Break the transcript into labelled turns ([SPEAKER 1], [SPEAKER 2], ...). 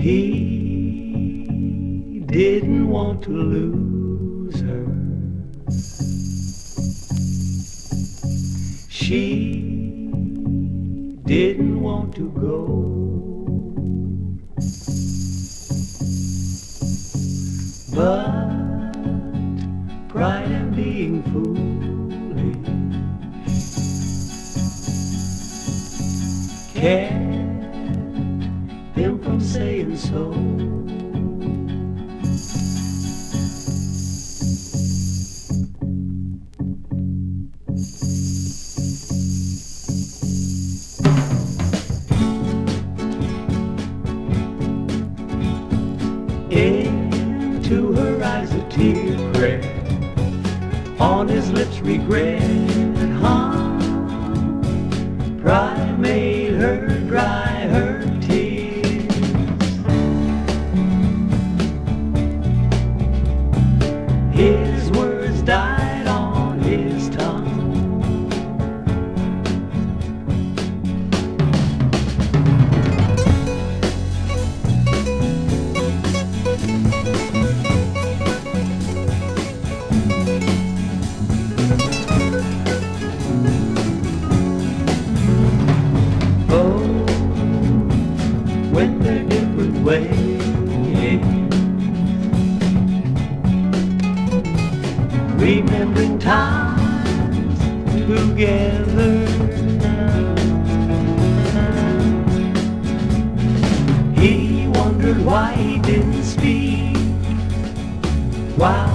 [SPEAKER 1] He didn't want to lose her. She didn't want to go. But pride and being foolish from saying so. Into her eyes a tear crept, on his lips regret. Pride ways. Remembering times together. He wondered why he didn't speak thought.